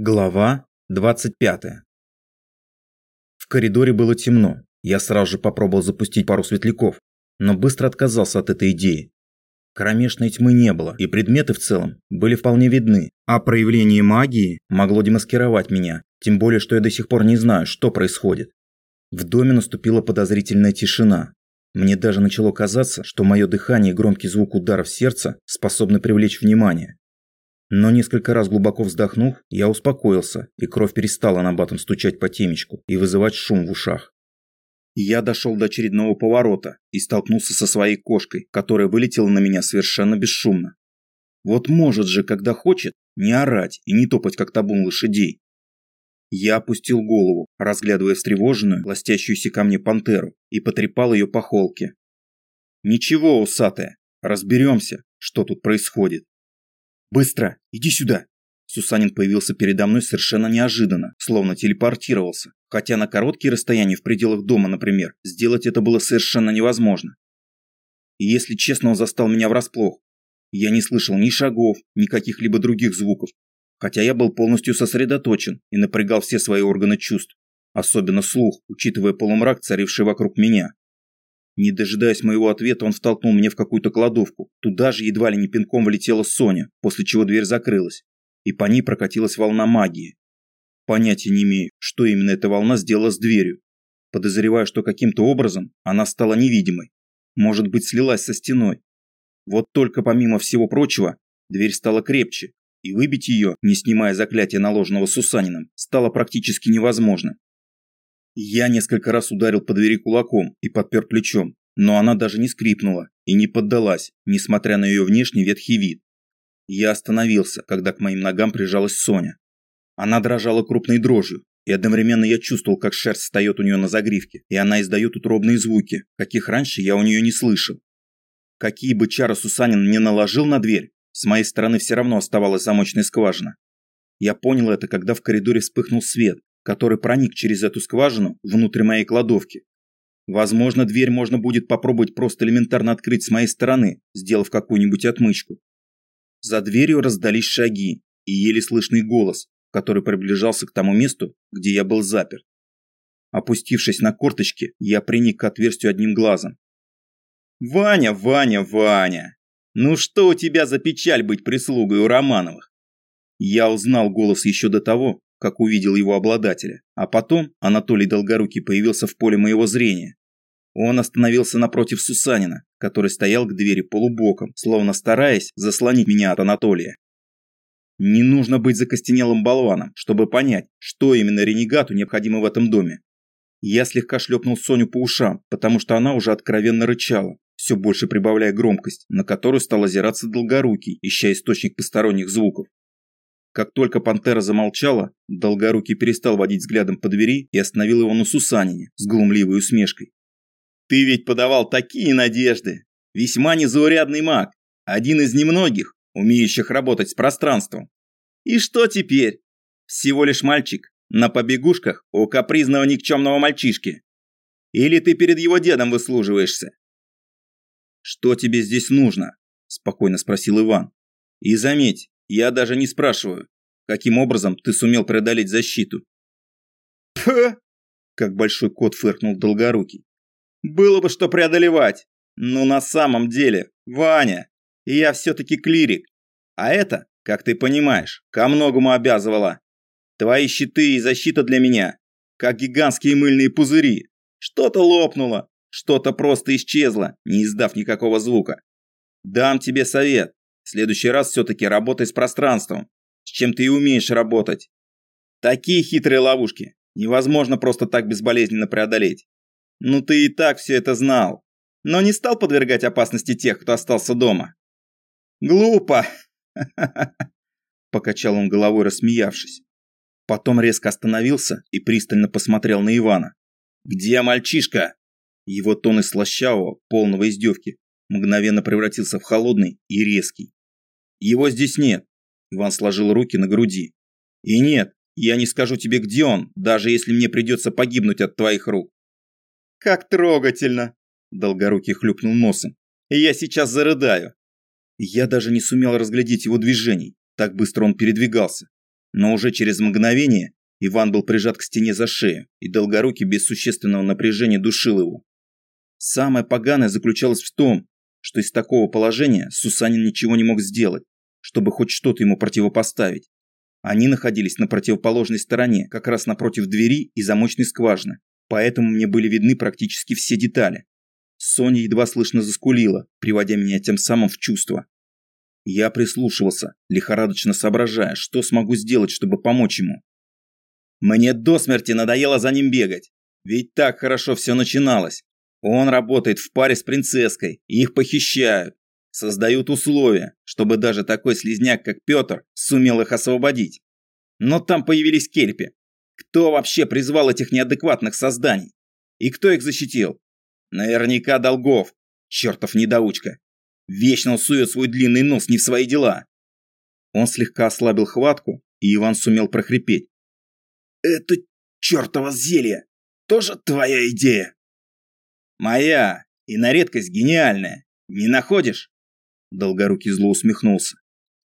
Глава 25 В коридоре было темно. Я сразу же попробовал запустить пару светляков, но быстро отказался от этой идеи. Кромешной тьмы не было, и предметы в целом были вполне видны, а проявление магии могло демаскировать меня, тем более, что я до сих пор не знаю, что происходит. В доме наступила подозрительная тишина. Мне даже начало казаться, что мое дыхание и громкий звук ударов сердца способны привлечь внимание. Но несколько раз глубоко вздохнув, я успокоился, и кровь перестала на батом стучать по темечку и вызывать шум в ушах. Я дошел до очередного поворота и столкнулся со своей кошкой, которая вылетела на меня совершенно бесшумно. Вот может же, когда хочет, не орать и не топать, как табун лошадей. Я опустил голову, разглядывая встревоженную, ластящуюся ко мне пантеру, и потрепал ее по холке. «Ничего, усатая, разберемся, что тут происходит». «Быстро! Иди сюда!» Сусанин появился передо мной совершенно неожиданно, словно телепортировался. Хотя на короткие расстояния в пределах дома, например, сделать это было совершенно невозможно. И если честно, он застал меня врасплох. Я не слышал ни шагов, ни каких-либо других звуков. Хотя я был полностью сосредоточен и напрягал все свои органы чувств. Особенно слух, учитывая полумрак, царивший вокруг меня. Не дожидаясь моего ответа, он втолкнул меня в какую-то кладовку. Туда же едва ли не пинком вылетела Соня, после чего дверь закрылась. И по ней прокатилась волна магии. Понятия не имею, что именно эта волна сделала с дверью. Подозреваю, что каким-то образом она стала невидимой. Может быть, слилась со стеной. Вот только помимо всего прочего, дверь стала крепче, и выбить ее, не снимая заклятия, наложенного Сусанином, стало практически невозможно. Я несколько раз ударил по двери кулаком и подпер плечом, но она даже не скрипнула и не поддалась, несмотря на ее внешний ветхий вид. Я остановился, когда к моим ногам прижалась Соня. Она дрожала крупной дрожью, и одновременно я чувствовал, как шерсть встает у нее на загривке, и она издает утробные звуки, каких раньше я у нее не слышал. Какие бы чары Сусанин не наложил на дверь, с моей стороны все равно оставалась замочная скважина. Я понял это, когда в коридоре вспыхнул свет, который проник через эту скважину внутрь моей кладовки. Возможно, дверь можно будет попробовать просто элементарно открыть с моей стороны, сделав какую-нибудь отмычку. За дверью раздались шаги и еле слышный голос, который приближался к тому месту, где я был заперт. Опустившись на корточки, я приник к отверстию одним глазом. «Ваня, Ваня, Ваня! Ну что у тебя за печаль быть прислугой у Романовых?» Я узнал голос еще до того, как увидел его обладателя. А потом Анатолий Долгорукий появился в поле моего зрения. Он остановился напротив Сусанина, который стоял к двери полубоком, словно стараясь заслонить меня от Анатолия. Не нужно быть закостенелым болваном, чтобы понять, что именно ренегату необходимо в этом доме. Я слегка шлепнул Соню по ушам, потому что она уже откровенно рычала, все больше прибавляя громкость, на которую стал озираться Долгорукий, ища источник посторонних звуков. Как только пантера замолчала, Долгорукий перестал водить взглядом по двери и остановил его на Сусанине с глумливой усмешкой. «Ты ведь подавал такие надежды! Весьма незаурядный маг, один из немногих, умеющих работать с пространством. И что теперь? Всего лишь мальчик на побегушках у капризного никчемного мальчишки. Или ты перед его дедом выслуживаешься?» «Что тебе здесь нужно?» – спокойно спросил Иван. «И заметь, я даже не спрашиваю, каким образом ты сумел преодолеть защиту. Пф! Как большой кот фыркнул Долгорукий. Было бы что преодолевать. Но на самом деле, Ваня, я все-таки клирик. А это, как ты понимаешь, ко многому обязывало. Твои щиты и защита для меня, как гигантские мыльные пузыри. Что-то лопнуло, что-то просто исчезло, не издав никакого звука. Дам тебе совет. Следующий раз все-таки работай с пространством, с чем ты и умеешь работать. Такие хитрые ловушки невозможно просто так безболезненно преодолеть. Ну ты и так все это знал, но не стал подвергать опасности тех, кто остался дома. Глупо, покачал он головой, рассмеявшись. Потом резко остановился и пристально посмотрел на Ивана. «Где мальчишка?» Его тон из слащавого, полного издевки, мгновенно превратился в холодный и резкий. Его здесь нет. Иван сложил руки на груди. И нет, я не скажу тебе, где он, даже если мне придется погибнуть от твоих рук. Как трогательно, Долгорукий хлюпнул носом. Я сейчас зарыдаю. Я даже не сумел разглядеть его движений, так быстро он передвигался. Но уже через мгновение Иван был прижат к стене за шею, и Долгорукий без существенного напряжения душил его. Самое поганое заключалось в том, что из такого положения Сусанин ничего не мог сделать, чтобы хоть что-то ему противопоставить. Они находились на противоположной стороне, как раз напротив двери и замочной скважины, поэтому мне были видны практически все детали. Соня едва слышно заскулила, приводя меня тем самым в чувство. Я прислушивался, лихорадочно соображая, что смогу сделать, чтобы помочь ему. Мне до смерти надоело за ним бегать, ведь так хорошо все начиналось. Он работает в паре с принцесской, их похищают, создают условия, чтобы даже такой слезняк, как Петр, сумел их освободить. Но там появились кельпи. Кто вообще призвал этих неадекватных созданий? И кто их защитил? Наверняка Долгов, чертов недоучка. Вечно он сует свой длинный нос не в свои дела. Он слегка ослабил хватку, и Иван сумел прохрипеть. «Это чертово зелье! Тоже твоя идея?» «Моя, и на редкость гениальная. Не находишь?» Долгорукий зло усмехнулся.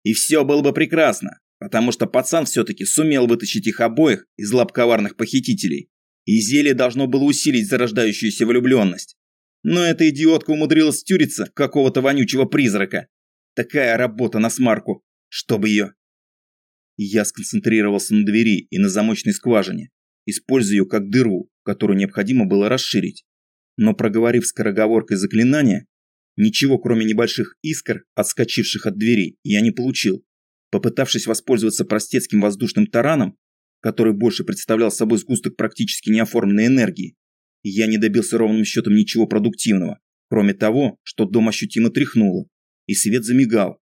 «И все было бы прекрасно, потому что пацан все-таки сумел вытащить их обоих из лап коварных похитителей, и зелье должно было усилить зарождающуюся влюбленность. Но эта идиотка умудрилась стюриться в какого-то вонючего призрака. Такая работа на смарку, чтобы ее... Я сконцентрировался на двери и на замочной скважине, используя ее как дыру, которую необходимо было расширить. Но проговорив скороговоркой заклинания, ничего кроме небольших искр, отскочивших от двери, я не получил. Попытавшись воспользоваться простецким воздушным тараном, который больше представлял собой сгусток практически неоформленной энергии, я не добился ровным счетом ничего продуктивного, кроме того, что дом ощутимо тряхнуло, и свет замигал.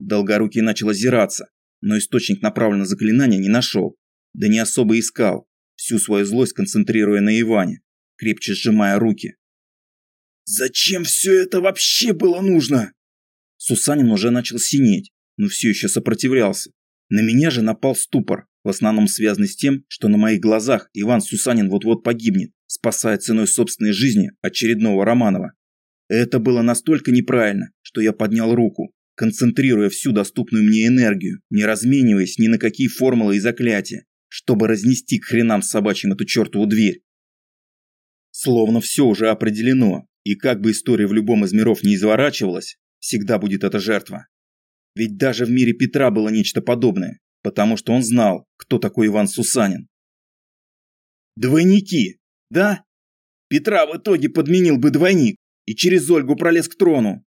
Долгорукий начал озираться, но источник направленного заклинания не нашел, да не особо искал, всю свою злость концентрируя на Иване, крепче сжимая руки. «Зачем все это вообще было нужно?» Сусанин уже начал синеть, но все еще сопротивлялся. На меня же напал ступор, в основном связанный с тем, что на моих глазах Иван Сусанин вот-вот погибнет, спасая ценой собственной жизни очередного Романова. Это было настолько неправильно, что я поднял руку, концентрируя всю доступную мне энергию, не размениваясь ни на какие формулы и заклятия, чтобы разнести к хренам собачьим эту чертову дверь. Словно все уже определено, и как бы история в любом из миров не изворачивалась, всегда будет эта жертва. Ведь даже в мире Петра было нечто подобное, потому что он знал, кто такой Иван Сусанин. Двойники, да? Петра в итоге подменил бы двойник и через Ольгу пролез к трону.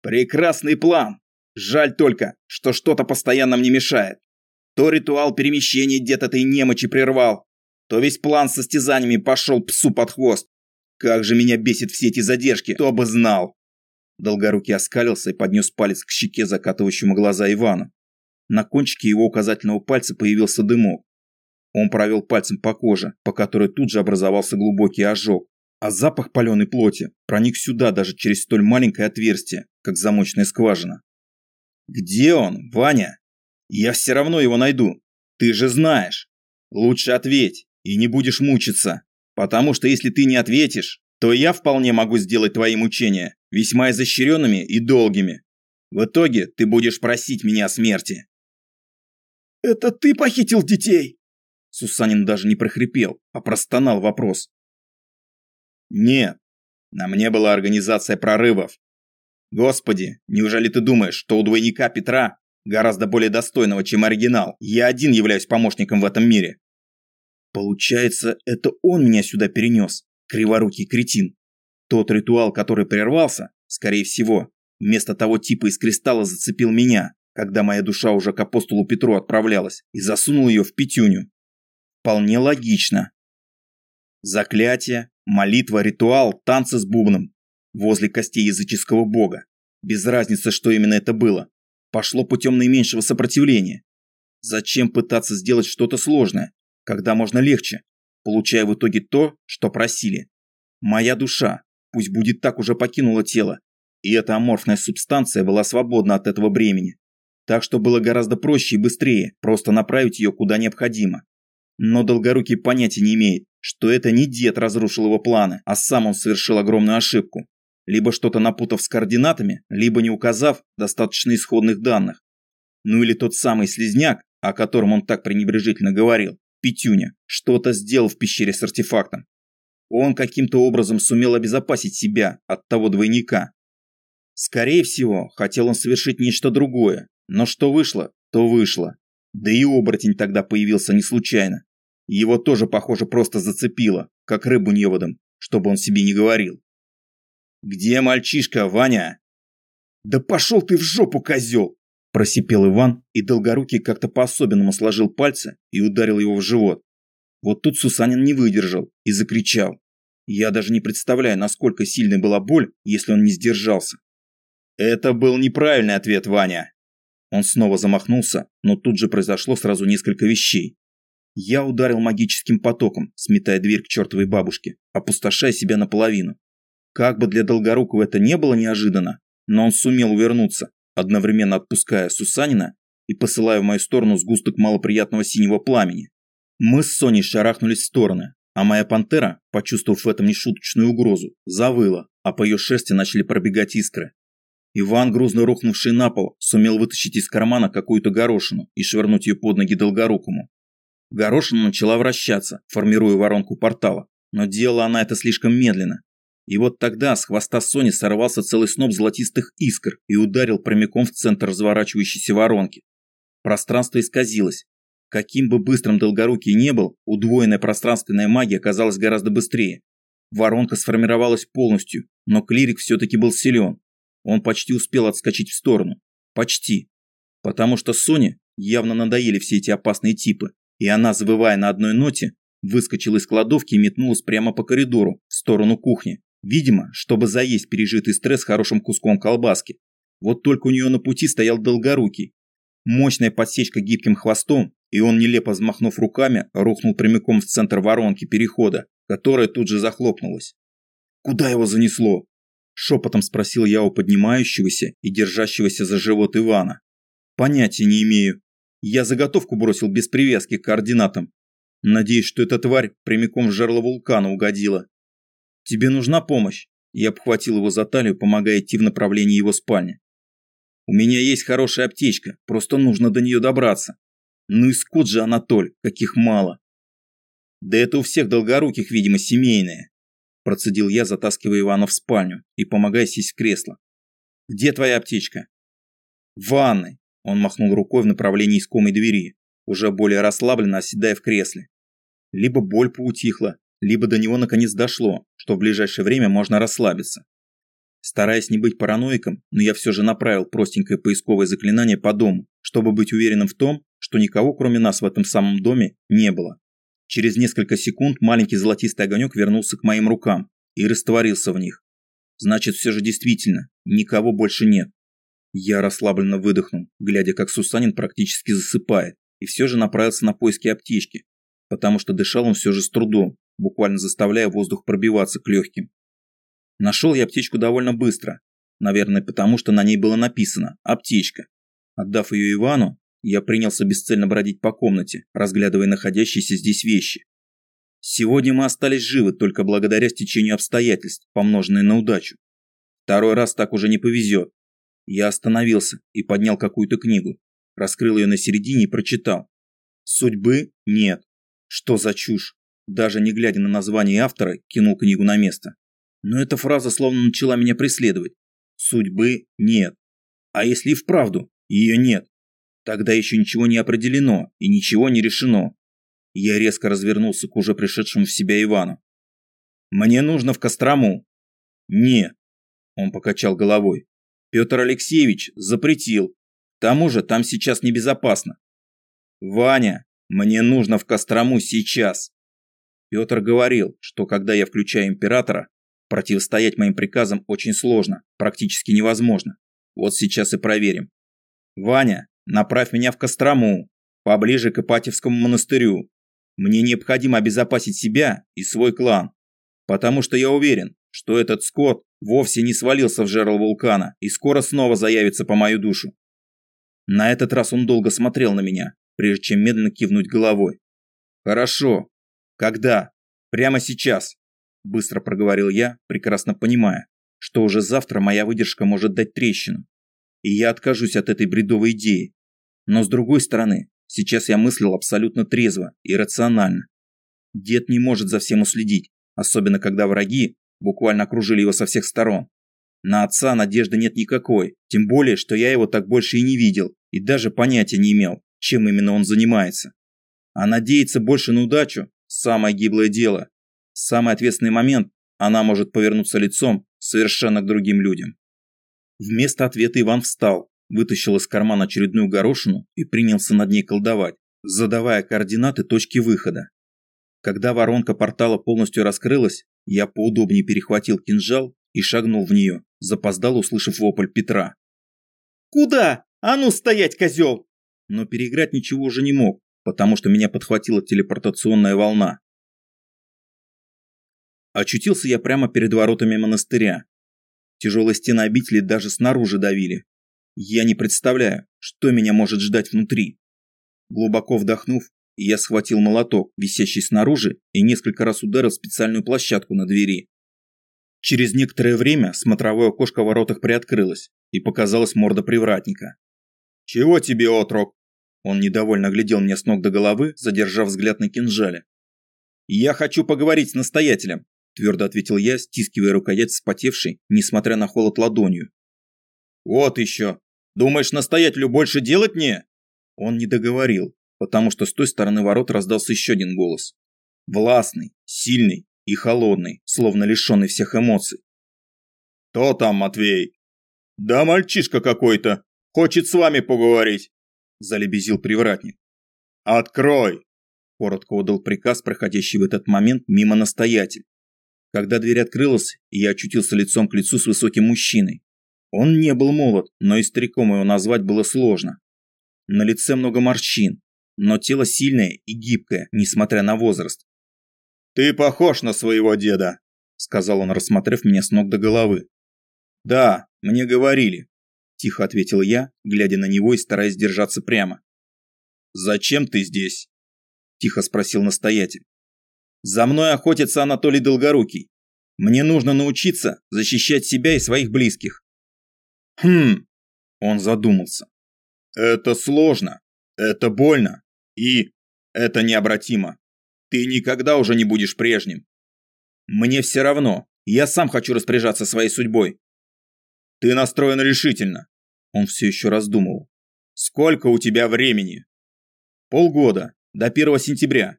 Прекрасный план. Жаль только, что что-то постоянно мне мешает. То ритуал перемещения дед этой немочи прервал, то весь план с состязаниями пошел псу под хвост. Как же меня бесит все эти задержки, кто бы знал. Долгорукий оскалился и поднес палец к щеке закатывающему глаза Ивану. На кончике его указательного пальца появился дымок. Он провел пальцем по коже, по которой тут же образовался глубокий ожог. А запах паленой плоти проник сюда даже через столь маленькое отверстие, как замочная скважина. «Где он, Ваня? Я все равно его найду. Ты же знаешь. Лучше ответь, и не будешь мучиться. Потому что если ты не ответишь, то я вполне могу сделать твои мучения весьма изощренными и долгими. В итоге ты будешь просить меня о смерти. «Это ты похитил детей?» Сусанин даже не прохрипел, а простонал вопрос. «Нет, на мне была организация прорывов. Господи, неужели ты думаешь, что у двойника Петра, гораздо более достойного, чем оригинал, я один являюсь помощником в этом мире?» Получается, это он меня сюда перенес, криворукий кретин. Тот ритуал, который прервался, скорее всего, вместо того типа из кристалла зацепил меня, когда моя душа уже к апостолу Петру отправлялась, и засунул ее в пятюню. Вполне логично. Заклятие, молитва, ритуал, танцы с бубном. Возле костей языческого бога. Без разницы, что именно это было. Пошло путем наименьшего сопротивления. Зачем пытаться сделать что-то сложное, когда можно легче, получая в итоге то, что просили? Моя душа, пусть будет так, уже покинула тело, и эта аморфная субстанция была свободна от этого бремени. Так что было гораздо проще и быстрее просто направить ее куда необходимо. Но Долгорукий понятия не имеет, что это не дед разрушил его планы, а сам он совершил огромную ошибку. Либо что-то напутав с координатами, либо не указав достаточно исходных данных. Ну или тот самый слезняк, о котором он так пренебрежительно говорил, Петюня, что-то сделал в пещере с артефактом. Он каким-то образом сумел обезопасить себя от того двойника. Скорее всего, хотел он совершить нечто другое, но что вышло, то вышло. Да и оборотень тогда появился не случайно. Его тоже, похоже, просто зацепило, как рыбу неводом, чтобы он себе не говорил. «Где мальчишка, Ваня?» «Да пошел ты в жопу, козел!» Просипел Иван, и Долгорукий как-то по-особенному сложил пальцы и ударил его в живот. Вот тут Сусанин не выдержал и закричал. Я даже не представляю, насколько сильной была боль, если он не сдержался. Это был неправильный ответ, Ваня. Он снова замахнулся, но тут же произошло сразу несколько вещей. Я ударил магическим потоком, сметая дверь к чертовой бабушке, опустошая себя наполовину. Как бы для Долгорукова это не было неожиданно, но он сумел увернуться, одновременно отпуская Сусанина и посылая в мою сторону сгусток малоприятного синего пламени. Мы с Соней шарахнулись в стороны, а моя пантера, почувствовав в этом нешуточную угрозу, завыла, а по ее шерсти начали пробегать искры. Иван, грузно рухнувший на пол, сумел вытащить из кармана какую-то горошину и швырнуть ее под ноги Долгорукому. Горошина начала вращаться, формируя воронку портала, но делала она это слишком медленно, и вот тогда с хвоста Сони сорвался целый сноп золотистых искр и ударил прямиком в центр разворачивающейся воронки. Пространство исказилось. Каким бы быстрым Долгорукий не был, удвоенная пространственная магия оказалась гораздо быстрее. Воронка сформировалась полностью, но клирик все-таки был силен. Он почти успел отскочить в сторону. Почти. Потому что Соне явно надоели все эти опасные типы, и она, завывая на одной ноте, выскочила из кладовки и метнулась прямо по коридору, в сторону кухни. Видимо, чтобы заесть пережитый стресс хорошим куском колбаски. Вот только у нее на пути стоял долгорукий. Мощная подсечка гибким хвостом, и он, нелепо взмахнув руками, рухнул прямиком в центр воронки перехода, которая тут же захлопнулась. «Куда его занесло?» Шепотом спросил я у поднимающегося и держащегося за живот Ивана. «Понятия не имею. Я заготовку бросил без привязки к координатам. Надеюсь, что эта тварь прямиком в жерло вулкана угодила. «Тебе нужна помощь?» Я обхватил его за талию, помогая идти в направлении его спальни. «У меня есть хорошая аптечка, просто нужно до нее добраться. Ну и скот же, Анатоль, каких мало!» «Да это у всех долгоруких, видимо, семейное», процедил я, затаскивая Ивана в спальню и помогая сесть в кресло. «Где твоя аптечка?» «В ванной», он махнул рукой в направлении искомой двери, уже более расслабленно оседая в кресле. Либо боль поутихла, либо до него наконец дошло, что в ближайшее время можно расслабиться. Стараясь не быть параноиком, но я все же направил простенькое поисковое заклинание по дому, чтобы быть уверенным в том, что никого кроме нас в этом самом доме не было. Через несколько секунд маленький золотистый огонек вернулся к моим рукам и растворился в них. Значит, все же действительно, никого больше нет. Я расслабленно выдохнул, глядя, как Сусанин практически засыпает, и все же направился на поиски аптечки, потому что дышал он все же с трудом, буквально заставляя воздух пробиваться к легким. Нашел я аптечку довольно быстро, наверное потому, что на ней было написано «аптечка». Отдав ее Ивану, я принялся бесцельно бродить по комнате, разглядывая находящиеся здесь вещи. Сегодня мы остались живы только благодаря стечению обстоятельств, помноженной на удачу. Второй раз так уже не повезет. Я остановился и поднял какую-то книгу, раскрыл ее на середине и прочитал. Судьбы нет. Что за чушь? Даже не глядя на название автора, кинул книгу на место. Но эта фраза словно начала меня преследовать. Судьбы нет. А если и вправду ее нет? Тогда еще ничего не определено и ничего не решено. Я резко развернулся к уже пришедшему в себя Ивану. «Мне нужно в Кострому». «Нет», – он покачал головой. «Петр Алексеевич запретил. К тому же там сейчас небезопасно». «Ваня, мне нужно в Кострому сейчас». Петр говорил, что когда я включаю императора, противостоять моим приказам очень сложно, практически невозможно. Вот сейчас и проверим. Ваня, направь меня в Кострому, поближе к Ипатьевскому монастырю. Мне необходимо обезопасить себя и свой клан, потому что я уверен, что этот скот вовсе не свалился в жерло вулкана и скоро снова заявится по мою душу. На этот раз он долго смотрел на меня, прежде чем медленно кивнуть головой. «Хорошо, «Когда?» «Прямо сейчас», – быстро проговорил я, прекрасно понимая, что уже завтра моя выдержка может дать трещину. И я откажусь от этой бредовой идеи. Но с другой стороны, Сейчас я мыслил абсолютно трезво и рационально. Дед не может за всем уследить, особенно когда враги буквально окружили его со всех сторон. На отца надежды нет никакой, тем более, что я его так больше и не видел, и даже понятия не имел, чем именно он занимается. А надеяться больше на удачу – самое гиблое дело. Самый ответственный момент она может повернуться лицом совершенно к другим людям. Вместо ответа Иван встал, вытащил из кармана очередную горошину и принялся над ней колдовать, задавая координаты точки выхода. Когда воронка портала полностью раскрылась, я поудобнее перехватил кинжал и шагнул в нее, запоздал, услышав вопль Петра. «Куда? А ну стоять, козел!» Но переиграть ничего уже не мог, потому что меня подхватила телепортационная волна. Очутился я прямо перед воротами монастыря. Тяжелые стены обители даже снаружи давили. Я не представляю, что меня может ждать внутри. Глубоко вдохнув, я схватил молоток, висящий снаружи, и несколько раз ударил специальную площадку на двери. Через некоторое время смотровое окошко в воротах приоткрылось, и показалась морда привратника. «Чего тебе, отрок?» Он недовольно глядел мне с ног до головы, задержав взгляд на кинжале. «Я хочу поговорить с настоятелем», – твердо ответил я, стискивая рукоять вспотевшей, несмотря на холод ладонью. «Вот еще! Думаешь, настоятелю больше делать не?» Он не договорил, потому что с той стороны ворот раздался еще один голос. Властный, сильный, и холодный, словно лишенный всех эмоций. «Кто там, Матвей?» «Да мальчишка какой-то. Хочет с вами поговорить», – залебезил привратник. «Открой!» – коротко отдал приказ, проходящий в этот момент мимо настоятель. Когда дверь открылась, я очутился лицом к лицу с высоким мужчиной. Он не был молод, но и стариком его назвать было сложно. На лице много морщин, но тело сильное и гибкое, несмотря на возраст. «Ты похож на своего деда», – сказал он, рассмотрев меня с ног до головы. «Да, мне говорили», – тихо ответил я, глядя на него и стараясь держаться прямо. «Зачем ты здесь?» – тихо спросил настоятель. «За мной охотится Анатолий Долгорукий. Мне нужно научиться защищать себя и своих близких». «Хм...» – он задумался. «Это сложно, это больно и это необратимо. Ты никогда уже не будешь прежним. Мне все равно. Я сам хочу распоряжаться своей судьбой. Ты настроен решительно. Он все еще раздумывал. Сколько у тебя времени? Полгода. До 1 сентября.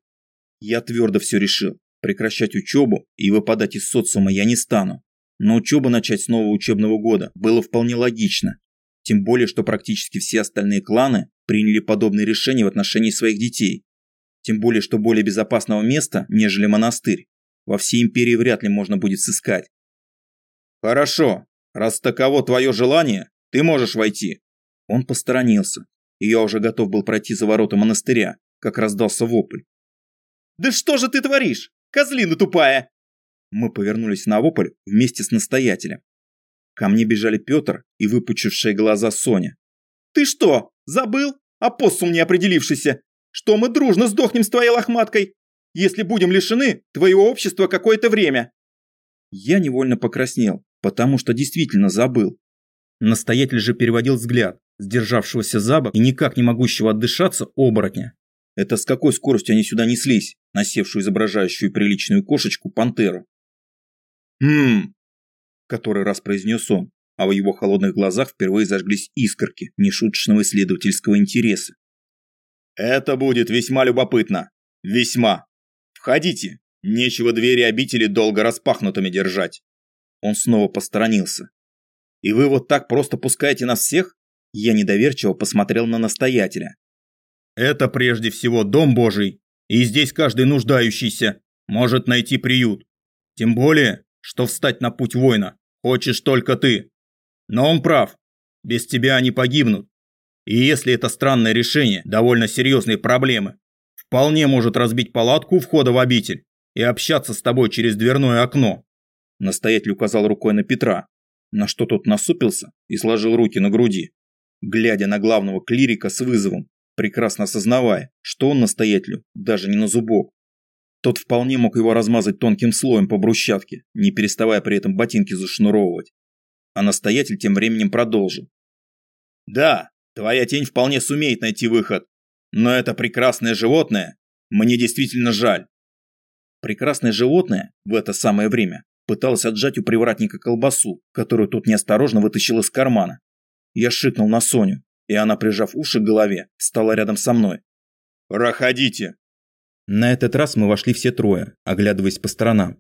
Я твердо все решил. Прекращать учебу и выпадать из социума я не стану. Но учебу начать с нового учебного года было вполне логично. Тем более, что практически все остальные кланы приняли подобные решения в отношении своих детей. Тем более, что более безопасного места, нежели монастырь, во всей империи вряд ли можно будет сыскать. «Хорошо, раз таково твое желание, ты можешь войти». Он посторонился, и я уже готов был пройти за ворота монастыря, как раздался вопль. «Да что же ты творишь, козлина тупая!» Мы повернулись на вопль вместе с настоятелем. Ко мне бежали Петр и выпучившие глаза Соня. «Ты что, забыл? Апостол не определившийся! что мы дружно сдохнем с твоей лохматкой, если будем лишены твоего общества какое-то время». Я невольно покраснел, потому что действительно забыл. Настоятель же переводил взгляд, сдержавшегося за бок и никак не могущего отдышаться оборотня. Это с какой скоростью они сюда неслись, насевшую изображающую приличную кошечку пантеру? «Хм...» – который раз произнес он, а в его холодных глазах впервые зажглись искорки нешуточного исследовательского интереса. Это будет весьма любопытно. Весьма. Входите. Нечего двери обители долго распахнутыми держать. Он снова посторонился. И вы вот так просто пускаете нас всех? Я недоверчиво посмотрел на настоятеля. Это прежде всего дом Божий, и здесь каждый нуждающийся может найти приют. Тем более, что встать на путь воина хочешь только ты. Но он прав. Без тебя они погибнут. И если это странное решение довольно серьезной проблемы, вполне может разбить палатку у входа в обитель и общаться с тобой через дверное окно. Настоятель указал рукой на Петра, на что тот насупился и сложил руки на груди, глядя на главного клирика с вызовом, прекрасно осознавая, что он настоятелю даже не на зубок. Тот вполне мог его размазать тонким слоем по брусчатке, не переставая при этом ботинки зашнуровывать. А настоятель тем временем продолжил. «Да, Твоя тень вполне сумеет найти выход. но это прекрасное животное мне действительно жаль. Прекрасное животное в это самое время пыталось отжать у привратника колбасу, которую тот неосторожно вытащил из кармана. Я шикнул на Соню, и она, прижав уши к голове, встала рядом со мной. «Проходите!» На этот раз мы вошли все трое, оглядываясь по сторонам.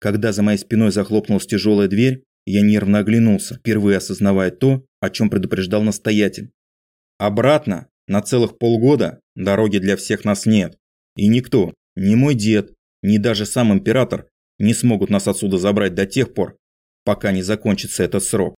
Когда за моей спиной захлопнулась тяжелая дверь, я нервно оглянулся, впервые осознавая то, о чем предупреждал настоятель. Обратно, на целых полгода, дороги для всех нас нет. И никто, ни мой дед, ни даже сам император не смогут нас отсюда забрать до тех пор, пока не закончится этот срок.